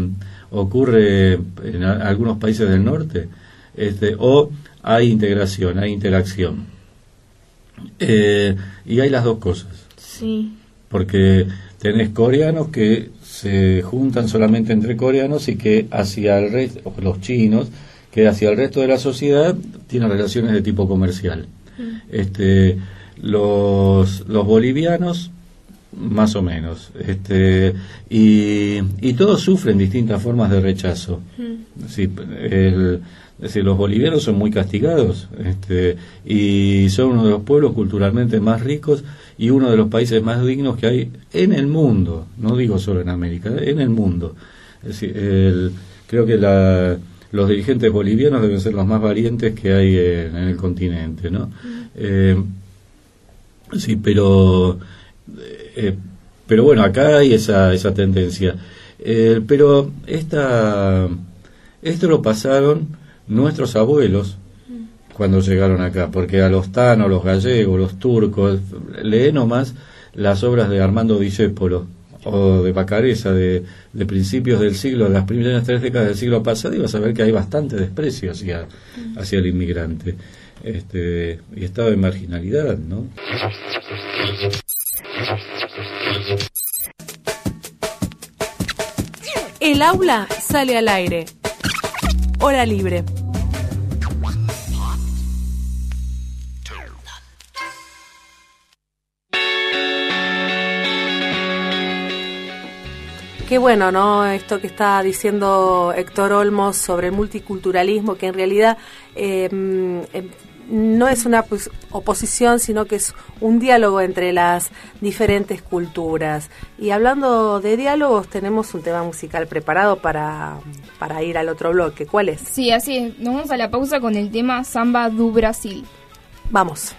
ocurre en algunos países del norte, este, o hay integración, hay interacción. Eh, y hay las dos cosas. Sí. Porque tenés coreanos que se juntan solamente entre coreanos y que hacia el resto, los chinos, que hacia el resto de la sociedad tienen relaciones de tipo comercial. Mm. Este, los, los bolivianos más o menos este y, y todos sufren distintas formas de rechazo mm. sí, el, es decir, los bolivianos son muy castigados este, y son uno de los pueblos culturalmente más ricos y uno de los países más dignos que hay en el mundo, no digo solo en América, en el mundo. Es decir, el, creo que la, los dirigentes bolivianos deben ser los más valientes que hay en, el continente, ¿no? Eh, sí, pero, eh, pero bueno, acá hay esa, esa tendencia. Eh, pero esta, esto lo pasaron nuestros abuelos cuando llegaron acá, porque a los tanos, los gallegos, los turcos, lee nomás las obras de Armando Discépolo, o de Bacareza de, de principios del siglo, las primeras tres décadas del siglo pasado, ibas a ver que hay bastante desprecio hacia, hacia el inmigrante este, y estado de marginalidad, ¿no? El aula sale al aire. Hora libre. Qué bueno, ¿no? Esto que está diciendo Héctor Olmos sobre el multiculturalismo, que en realidad eh, em, no es una oposición, sino que es un diálogo entre las diferentes culturas. Y hablando de diálogos, tenemos un tema musical preparado para, para ir al otro bloque. ¿Cuál es? Sí, así es. Nos vamos a la pausa con el tema Samba do Brasil. Vamos.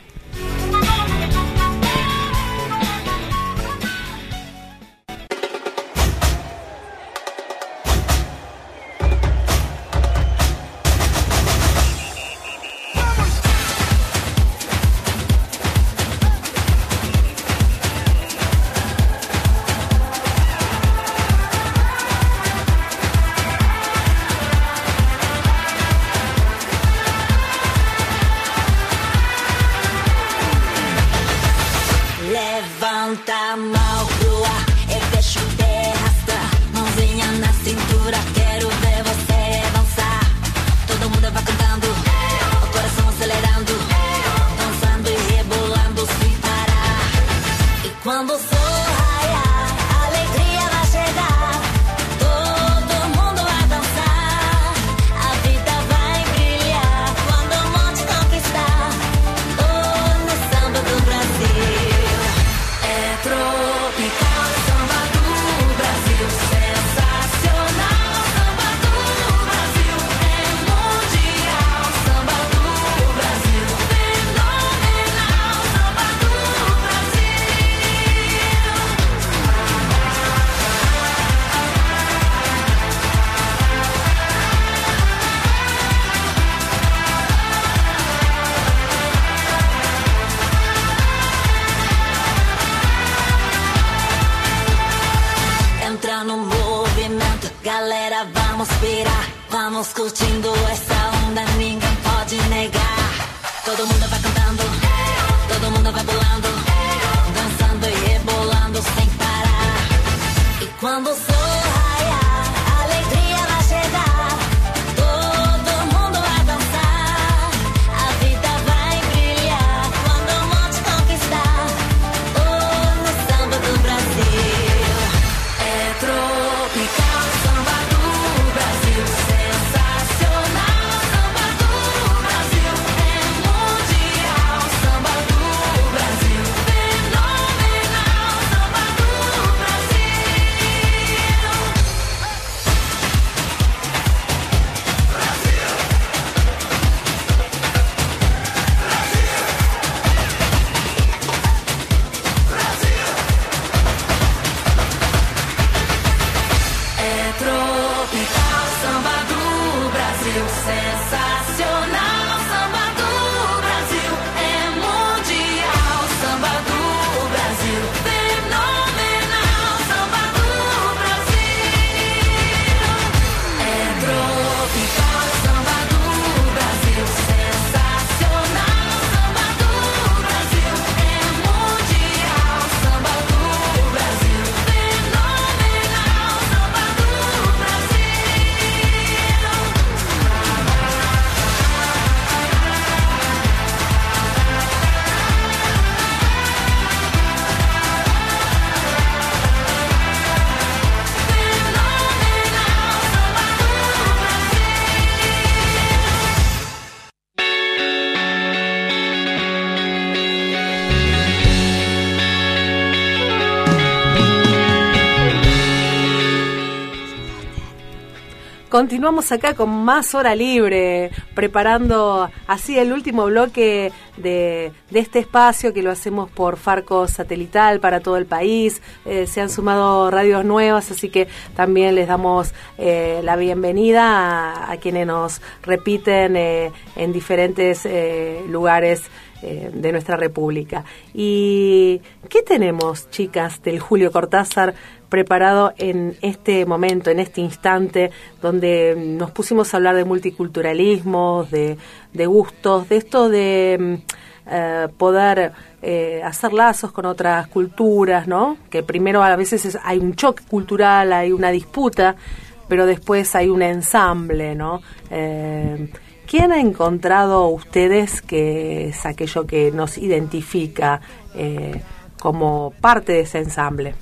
Continuamos acá con más hora libre, preparando así el último bloque de, este espacio que lo hacemos por Farco Satelital para todo el país. Eh, se han sumado radios nuevas, así que también les damos eh, la bienvenida a, quienes nos repiten eh, en diferentes lugares de nuestra República. ¿Y qué tenemos, chicas, del Julio Cortázar preparado en este momento, en este instante, donde nos pusimos a hablar de multiculturalismo, de, gustos, de esto de mm, eh, poder eh, hacer lazos con otras culturas, ¿no? Que primero a veces es- hay un choque cultural, hay una disputa, pero después hay un ensamble, ¿no? Eh, ¿Quién ha encontrado ustedes que es aquello que nos identifica eh, como parte de ese ensamble?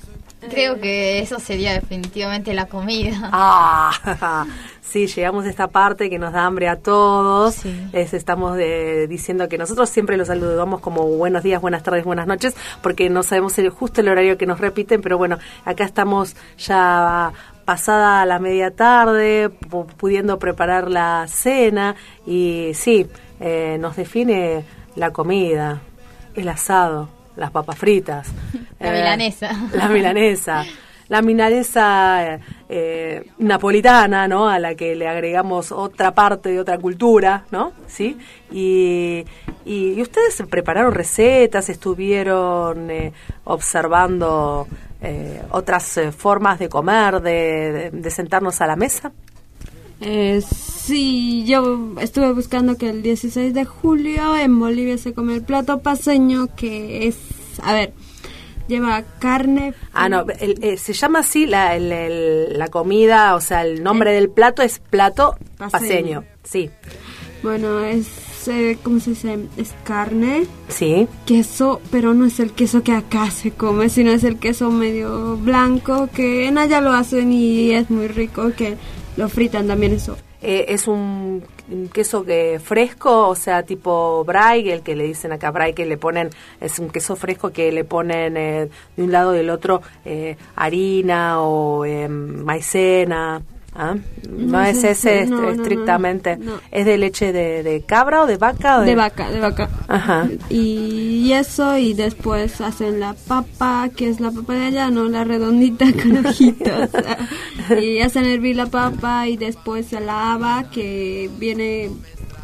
Creo que eso sería definitivamente la comida. Ah, sí, llegamos a esta parte que nos da hambre a todos. Les estamos eh, diciendo que nosotros siempre los saludamos como buenos días, buenas tardes, buenas noches, porque no sabemos el, justo el horario que nos repiten, pero bueno, acá estamos ya pasada la media tarde, pu- pudiendo preparar la cena y sí, eh, nos define la comida, el asado, las papas fritas. La eh, milanesa. La milanesa. La milanesa eh, napolitana, ¿no? A la que le agregamos otra parte de otra cultura, ¿no? ¿Sí? Y, y, y ustedes prepararon recetas, estuvieron eh, observando eh, otras eh, formas de comer, de, de- de sentarnos a la mesa. Eh, sí, yo estuve buscando que el 16 de julio en Bolivia se come el plato paseño que es, a ver, lleva carne. Ah, no, el- eh, se llama así la, el- la comida, o sea, el nombre del plato es plato Paceño. paseño. Sí, Bueno, es, eh, ¿cómo se dice? Es carne, sí. queso, pero no es el queso que acá se come, sino es el queso medio blanco que en allá lo hacen y es muy rico, que lo fritan también eso. Eh, es un, queso que fresco, o sea, tipo Braille, el que le dicen acá Braille, que le ponen, es un queso fresco que le ponen eh, de un lado y del otro eh, harina o eh, maicena. ¿Ah? No, No es ese no, estrictamente. ¿Es de leche de, de cabra o de vaca? O De vaca, de vaca. Ajá. Y eso, y después hacen la papa, que es la papa de allá, no la redondita con ojitos. y hacen hervir la papa y después se lava, que viene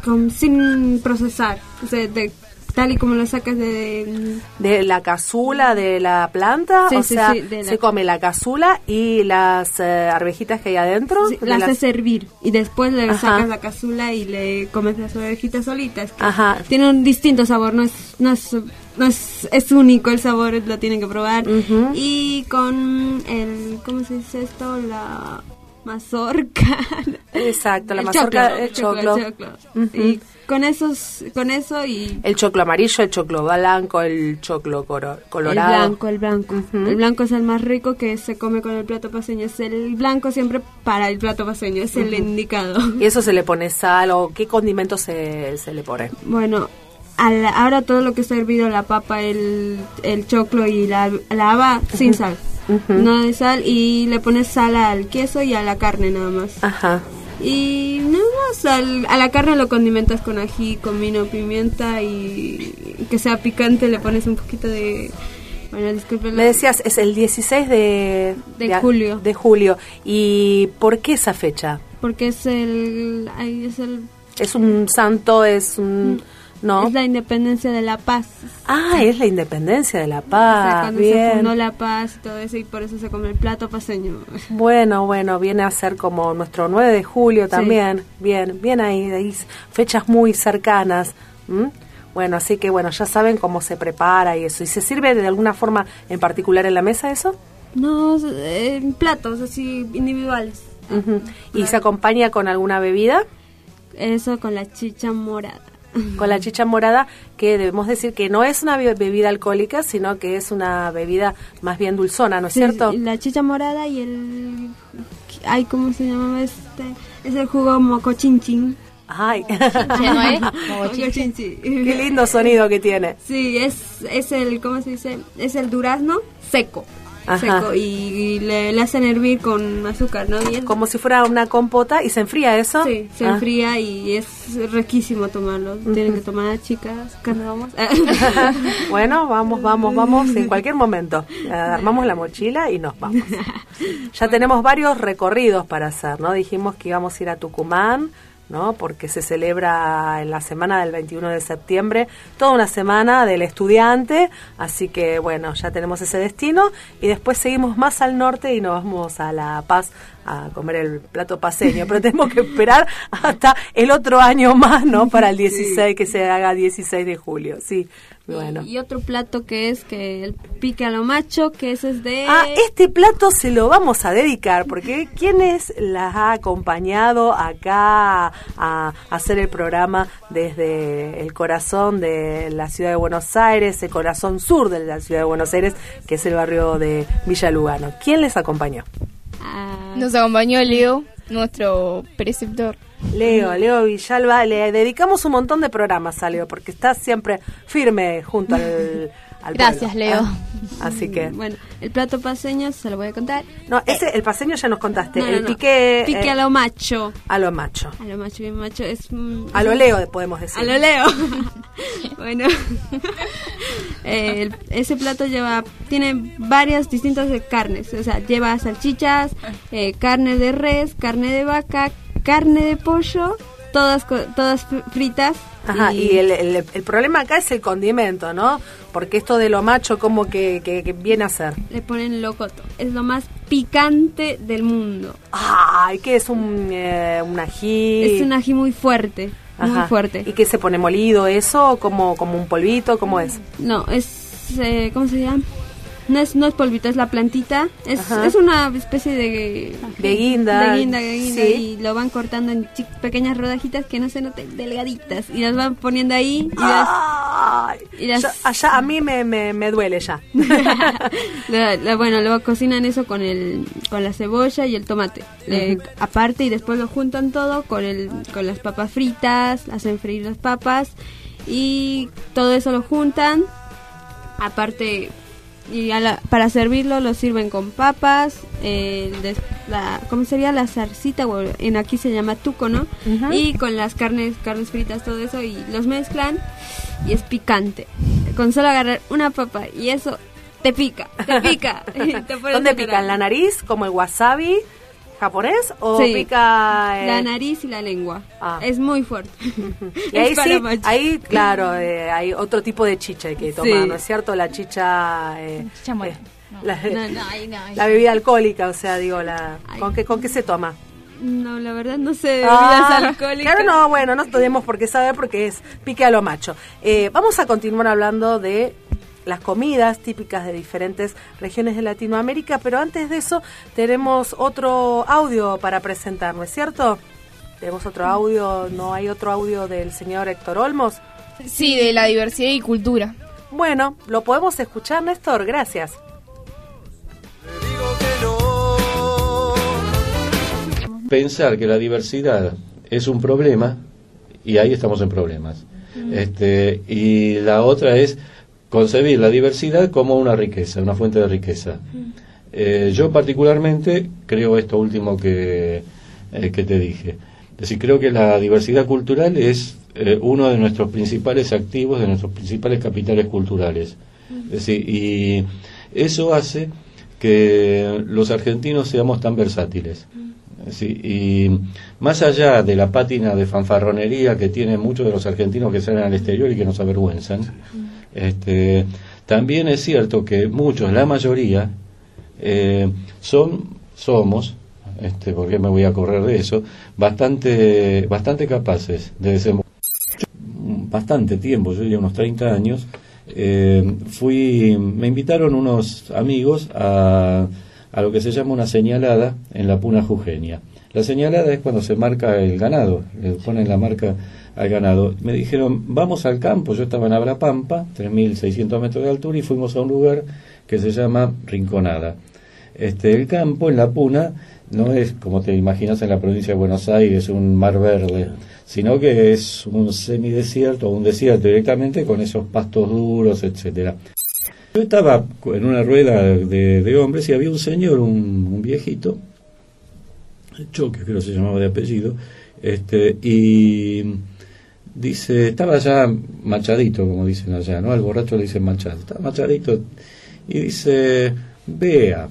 con, sin procesar. O sea, de, tal y como lo sacas de... de la casula de la planta, Sí, o sí, sea, sí, de la- se come la casula y las eh, arvejitas que hay adentro. Las- haces hervir y después le Ajá. sacas la cápsula y le comes las ovejitas solitas. que Ajá. Tiene un distinto sabor, no es, no es, no es, es único el sabor, lo tienen que probar. Y con el, ¿cómo se dice esto? La mazorca. Exacto, la El mazorca, choclo, el choclo. el choclo. Ujú. Y con esos, con eso y El choclo amarillo, el choclo blanco, el choclo colorado. El blanco, el blanco. El blanco es el más rico que se come con el plato paseño. Es el blanco siempre para el plato paseño, es el indicado. ¿Y eso se le pone sal o qué condimento se, se le pone? Bueno, al- ahora todo lo que está hervido, la papa, el, el choclo y la, la haba, sin sal. No de sal y le pones sal al queso y a la carne nada más. Ajá. Y nada más, al- a la carne lo condimentas con ají, comino, pimienta y que sea picante le pones un poquito de... Bueno, disculpen. Me decías, es el 16 de, De julio. De julio. ¿Y por qué esa fecha? Porque es el... ay, es el... ¿Es un santo? ¿Es un...? No. Es la independencia de La Paz. Ah, es la independencia de La O sea, Paz. cuando se fundó La Paz y todo eso y por eso se come el plato paseño. Bueno, bueno, viene a ser como nuestro 9 de julio Sí. también. Bien, bien ahí, ahí fechas muy cercanas. Bueno, así que bueno, ya saben cómo se prepara y eso. ¿Y se sirve de alguna forma en particular en la mesa eso? No, en platos así individuales. Ujú. ¿Y se acompaña con alguna bebida? Eso con la chicha morada. Con la chicha morada, que debemos decir que no es una be- bebida alcohólica, sino que es una bebida más bien dulzona, ¿no es Sí, cierto? La chicha morada y el... Ay, ¿cómo se llama este? Es el jugo mocochinchín. Ay, qué lindo sonido que tiene. Sí, es, es el, ¿cómo se dice? Es el durazno seco. Seco. Y, le, le hacen hervir con azúcar, ¿no? Y es- Como si fuera una compota y se enfría eso. Sí, se Ah. enfría y es riquísimo tomarlo. Tienen que tomar, chicas. ¿Cuándo vamos? bueno, vamos, vamos, vamos en cualquier momento. Armamos la mochila y nos vamos. Ya tenemos varios recorridos para hacer, ¿no? Dijimos que íbamos a ir a Tucumán, ¿no? Porque se celebra en la semana del 21 de septiembre, toda una semana del estudiante, así que bueno, ya tenemos ese destino y después seguimos más al norte y nos vamos a La Paz a comer el plato paseño, pero tenemos que esperar hasta el otro año más, ¿no? Para el 16, que se haga 16 de julio, sí. Bueno. Y otro plato que es que el pique a lo macho, que ese es de... Ah, este plato se lo vamos a dedicar, porque ¿quiénes las ha acompañado acá a, hacer el programa desde el corazón de la ciudad de Buenos Aires, el corazón sur de la ciudad de Buenos Aires, que es el barrio de Villa Lugano? ¿Quién les acompañó? Ah. Nos acompañó Leo, nuestro preceptor. Leo, Leo Villalba, le dedicamos un montón de programas a Leo porque está siempre firme junto al, al Gracias, pueblo. Leo. Ah, así que. Bueno, el plato paseño se lo voy a contar. No, ese, el paseño ya nos contaste. No, no, el no. pique. Pique eh, a lo macho. a lo macho. A lo macho, bien macho. Es, mm, A lo Leo, podemos decir. A lo Leo. bueno, eh, el- ese plato lleva, tiene varias distintas carnes. O sea, lleva salchichas, eh, carne de res, carne de vaca, carne de pollo, todas, todas fr- fritas. Ajá, y el, el, el problema acá es el condimento, ¿no? Porque esto de lo macho, como que, que, que viene a ser. le ponen locoto. Es lo más picante del mundo. Ay, que es un, eh, un ají. Es un ají muy fuerte, muy fuerte. ¿Y qué se pone molido eso? ¿Como, como un polvito? ¿Cómo es? No, es, eh, ¿cómo se llama? No es, no es polvito, es la plantita. Es, es una especie de... De guinda. De guinda, de guinda. Sí. Y lo van cortando en pequeñas rodajitas que no se noten, delgaditas. Y las van poniendo ahí. Y las, y allá a mí me, me, me duele ya. la- la- bueno, luego cocinan eso con el con la cebolla y el tomate. Le- aparte y después lo juntan todo con el con las papas fritas, hacen freír las papas y todo eso lo juntan. Aparte y a la- para servirlo lo sirven con papas, eh, la, ¿cómo sería la zarcita? O en aquí se llama tuco, ¿no? Y con las carnes, carnes fritas, todo eso y los mezclan y es picante. Con solo agarrar una papa y eso te pica, te pica. te ¿Dónde pica? llorar. ¿En la nariz, como el wasabi japonés? ¿O Sí. pica...? eh, La nariz y la lengua. Ah. Es muy fuerte. Y ahí sí, ahí claro, eh, hay otro tipo de chicha que tomar, Sí. ¿no es cierto? La chicha... eh, Chicha muera. eh, la, No, no, ahí no, ahí la no. bebida alcohólica, o sea, digo, la ¿con qué, ¿con qué se toma? No, la verdad no sé bebidas Ah, alcohólicas. Claro, no, bueno, no tenemos por qué saber porque es pique a lo macho. Eh, vamos a continuar hablando de las comidas típicas de diferentes regiones de Latinoamérica, pero antes de eso tenemos otro audio para presentar, ¿no es cierto? Tenemos otro audio, ¿no hay otro audio del señor Héctor Olmos? Sí, de la diversidad y cultura. Bueno, ¿lo podemos escuchar, Néstor? Gracias. pensar que la diversidad es un problema y ahí estamos en problemas. Este, y la otra es concebir la diversidad como una riqueza, una fuente de riqueza. Eh, yo particularmente creo esto último que, eh, que te dije. Es decir, creo que la diversidad cultural es eh, uno de nuestros principales activos, de nuestros principales capitales culturales. Es decir, y eso hace que los argentinos seamos tan versátiles. Y más allá de la pátina de fanfarronería que tienen muchos de los argentinos que salen al exterior y que nos avergüenzan, este, también es cierto que muchos, la mayoría, eh, son, somos, este, porque me voy a correr de eso, bastante, bastante capaces de desenvolver bastante tiempo, yo diría unos 30 años, eh, fui, me invitaron unos amigos a, a lo que se llama una señalada en la puna jujeña. La señalada es cuando se marca el ganado, le ponen la marca al ganado. Me dijeron, vamos al campo, yo estaba en Abrapampa, 3.600 metros de altura, y fuimos a un lugar que se llama Rinconada. Este, el campo en la puna no es como te imaginas en la provincia de Buenos Aires, un mar verde, sino que es un semidesierto o un desierto directamente con esos pastos duros, etcétera. Yo estaba en una rueda de, hombres y había un señor, un, un viejito, Choque creo que se llamaba de apellido, este, y dice, estaba ya machadito, como dicen allá, ¿no? Al borracho le dicen machado, estaba machadito, y dice, vea,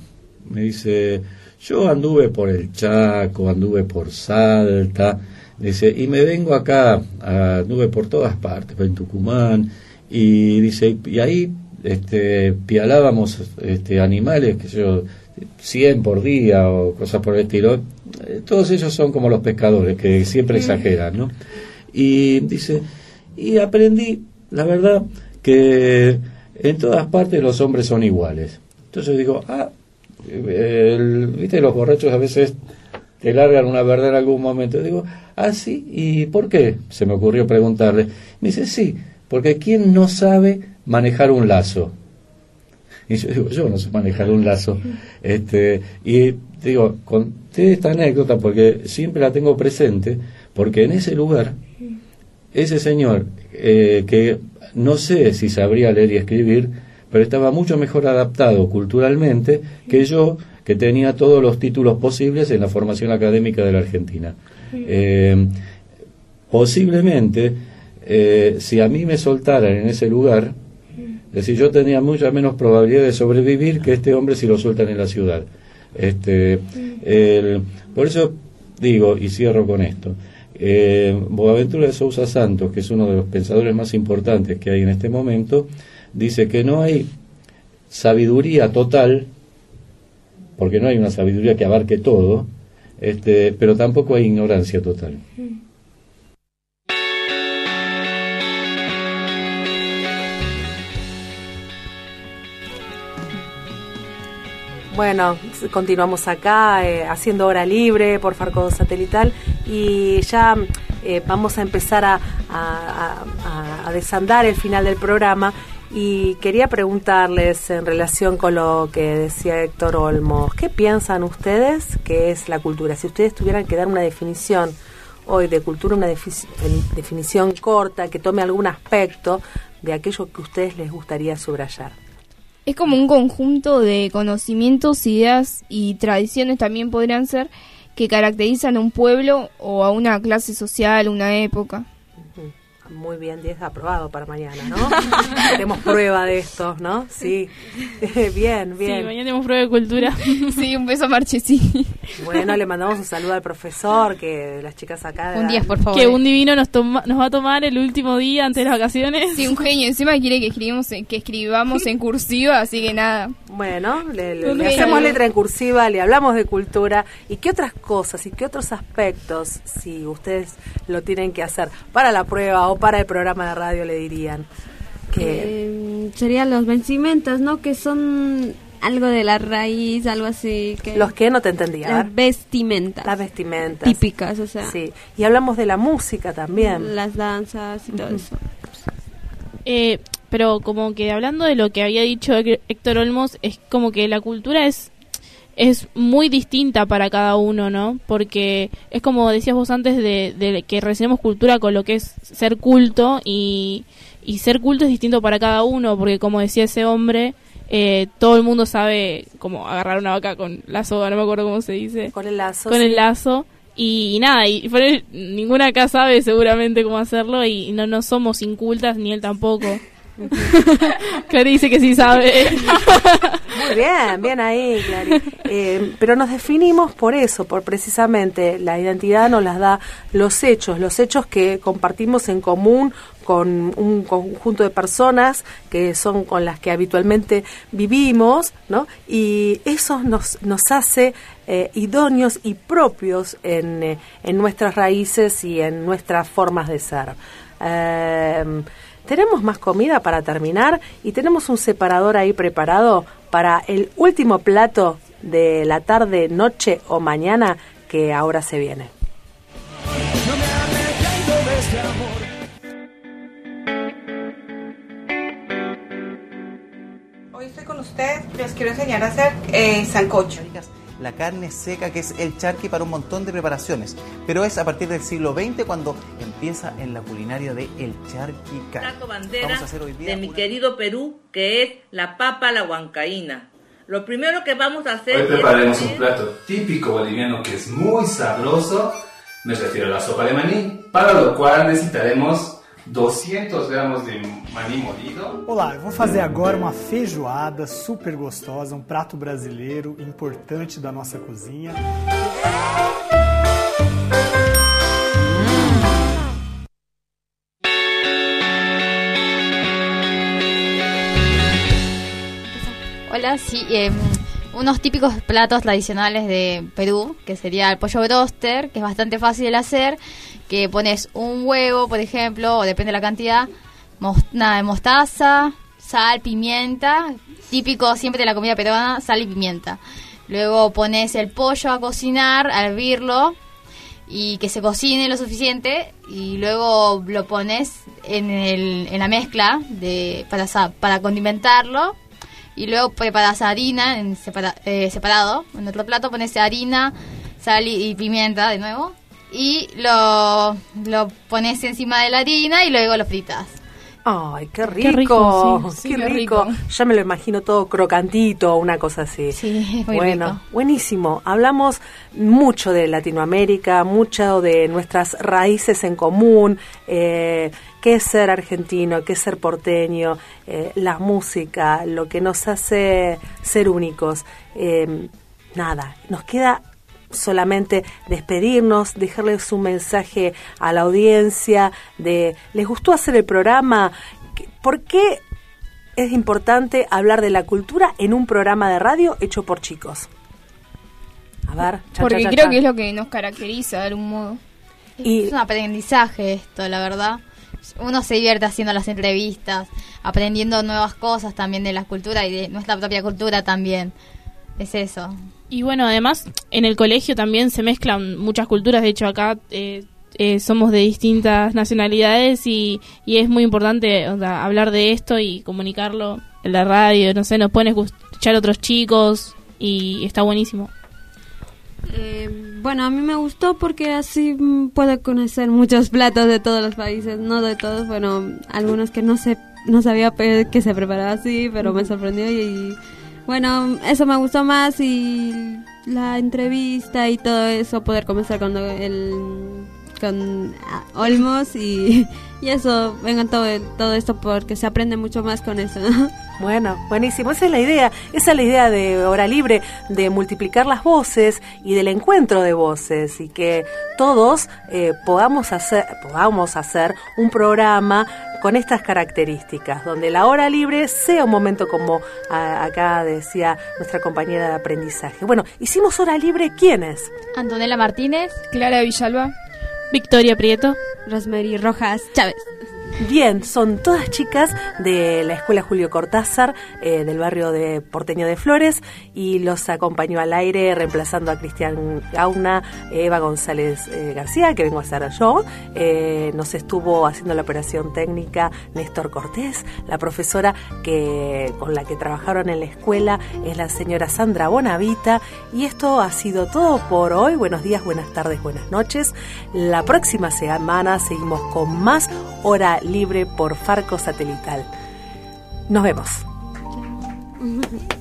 me dice, yo anduve por el Chaco, anduve por Salta, Dice, y me vengo acá, a, nube por todas partes, en Tucumán, y dice, y ahí este, pialábamos este, animales, que yo, 100 por día o cosas por el estilo. Eh, todos ellos son como los pescadores, que siempre exageran, ¿no? Y dice, y aprendí, la verdad, que en todas partes los hombres son iguales. Entonces digo, ah, viste, los borrachos a veces te largan una verdad en algún momento. Digo, ah, sí, ¿y por qué? Se me ocurrió preguntarle. Me dice, sí, porque ¿quién no sabe manejar un lazo? Y yo digo, yo no sé manejar un lazo. Este, y digo, conté esta anécdota porque siempre la tengo presente, porque en ese lugar, ese señor, eh, que no sé si sabría leer y escribir, pero estaba mucho mejor adaptado culturalmente que yo, que tenía todos los títulos posibles en la formación académica de la Argentina. Eh, posiblemente, eh, si a mí me soltaran en ese lugar, es decir, yo tenía mucha menos probabilidad de sobrevivir que este hombre si lo sueltan en la ciudad. Este, por eso digo, y cierro con esto, eh, Boaventura de Sousa Santos, que es uno de los pensadores más importantes que hay en este momento, dice que no hay sabiduría total, porque no hay una sabiduría que abarque todo, este, pero tampoco hay ignorancia total. Bueno, continuamos acá eh, haciendo hora libre por Farco Satelital y ya eh, vamos a empezar a, a, desandar el final del programa y quería preguntarles en relación con lo que decía Héctor Olmos, ¿qué piensan ustedes que es la cultura? Si ustedes tuvieran que dar una definición hoy de cultura, una definición corta que tome algún aspecto de aquello que ustedes les gustaría subrayar es como un conjunto de conocimientos, ideas y tradiciones también podrían ser que caracterizan a un pueblo o a una clase social, una época. Muy bien, 10 aprobado para mañana, ¿no? tenemos prueba de esto, ¿no? Sí. bien, bien. Sí, mañana tenemos prueba de cultura. sí, un beso a Marchesi. bueno, le mandamos un saludo al profesor, que las chicas acá... Un 10, por favor. Que un divino nos, nos va a tomar el último día antes de las vacaciones. Sí, un genio. Encima quiere que, escribamos que escribamos en cursiva, así que nada. Bueno, le, hacemos letra en cursiva, le hablamos de cultura. ¿Y qué otras cosas y qué otros aspectos, si ustedes lo tienen que hacer para la prueba o para el programa de radio le dirían? Que eh, serían los vencimentos, ¿no? Que son algo de la raíz, algo así. Que ¿Los que no te entendía? Las vestimentas. Las vestimentas. Típicas, o sea. Sí. Y hablamos de la música también. Las danzas y todo eso. Eh, pero como que hablando de lo que había dicho Héctor Olmos, es como que la cultura es es muy distinta para cada uno, ¿no? Porque es como decías vos antes de, que recibimos cultura con lo que es ser culto y, y, ser culto es distinto para cada uno, porque como decía ese hombre, eh, todo el mundo sabe cómo agarrar una vaca con la soga, no me acuerdo cómo se dice. Con el lazo. Con el lazo. Y, nada, y ninguna acá sabe seguramente cómo hacerlo y no, no somos incultas, ni él tampoco. Clary dice que sí sabe. Muy bien, bien ahí, Clary. Eh, pero nos definimos por eso, por precisamente la identidad nos las da los hechos, los hechos que compartimos en común con un conjunto de personas que son con las que habitualmente vivimos, ¿no? Y eso nos, nos hace eh, idóneos y propios en, eh, en, nuestras raíces y en nuestras formas de ser. Tenemos más comida para terminar y tenemos un separador ahí preparado para el último plato de la tarde, noche o mañana que ahora se viene. Hoy estoy con ustedes, les quiero enseñar a hacer eh, sancocho la carne seca que es el charqui para un montón de preparaciones. Pero es a partir del siglo XX cuando empieza en la culinaria de el charqui Plato bandera Vamos a hacer hoy día de mi querido Perú, que es la papa la huancaína. Lo primero que vamos a hacer Hoy prepararemos un plato típico boliviano que es muy sabroso. Me refiero a la sopa de maní, para lo cual necesitaremos 200 gramas de maní molido. Olá, eu vou fazer agora uma feijoada super gostosa, um prato brasileiro importante da nossa cozinha. Hola, sí, eh, unos típicos platos tradicionales de Perú, que sería el pollo broster, que es bastante fácil de hacer que pones un huevo, por ejemplo, o depende de la cantidad, nada de mostaza, sal, pimienta, típico siempre de la comida peruana, sal y pimienta. Luego pones el pollo a cocinar, a hervirlo y que se cocine lo suficiente y luego lo pones en, el, en la mezcla de, para, para condimentarlo y luego preparas harina en eh, separado. En otro plato pones harina, sal y, pimienta de nuevo y lo, lo pones encima de la harina y luego lo fritas. Ay, qué rico, qué rico, Ya me lo imagino todo crocantito, una cosa así. Sí, muy bueno, buenísimo. Hablamos mucho de Latinoamérica, mucho de nuestras raíces en común, eh, qué es ser argentino, qué es ser porteño, eh, la música, lo que nos hace ser únicos. Eh, nada, nos queda solamente despedirnos, dejarles un mensaje a la audiencia de, ¿les gustó hacer el programa? ¿Por qué es importante hablar de la cultura en un programa de radio hecho por chicos? A ver, Porque creo que es lo que nos caracteriza de algún modo. Y es un aprendizaje esto, la verdad. Uno se divierte haciendo las entrevistas, aprendiendo nuevas cosas también de la cultura y de nuestra propia cultura también. Es eso. Y bueno, además en el colegio también se mezclan muchas culturas. De hecho, acá eh, eh, somos de distintas nacionalidades y, y es muy importante hablar de esto y comunicarlo en la radio. No sé, nos pueden escuchar otros chicos y está buenísimo. Eh, bueno, a mí me gustó porque así puedo conocer muchos platos de todos los países, no de todos, bueno, algunos que no sé, no sabía que se preparaba así, pero me sorprendió y bueno, eso me gustó más y la entrevista y todo eso, poder comenzar con el con ah, Olmos y, y eso, vengan todo, todo esto porque se aprende mucho más con eso. Bueno, buenísimo, esa es la idea, esa es la idea de Hora Libre, de multiplicar las voces y del encuentro de voces y que todos eh, podamos, hacer, podamos hacer un programa con estas características, donde la hora libre sea un momento como acá decía nuestra compañera de aprendizaje. Bueno, hicimos hora libre, ¿quiénes? Antonella Martínez, Clara Villalba, Victoria Prieto, Rosemary Rojas Chávez. Bien, son todas chicas de la Escuela Julio Cortázar, eh, del barrio de Porteño de Flores, y los acompañó al aire reemplazando a Cristian Gauna, Eva González eh, García, que vengo a ser yo. Eh, nos estuvo haciendo la operación técnica Néstor Cortés, la profesora que con la que trabajaron en la escuela es la señora Sandra Bonavita, y esto ha sido todo por hoy. Buenos días, buenas tardes, buenas noches. La próxima semana seguimos con más hora libre por Farco Satelital. Nos vemos.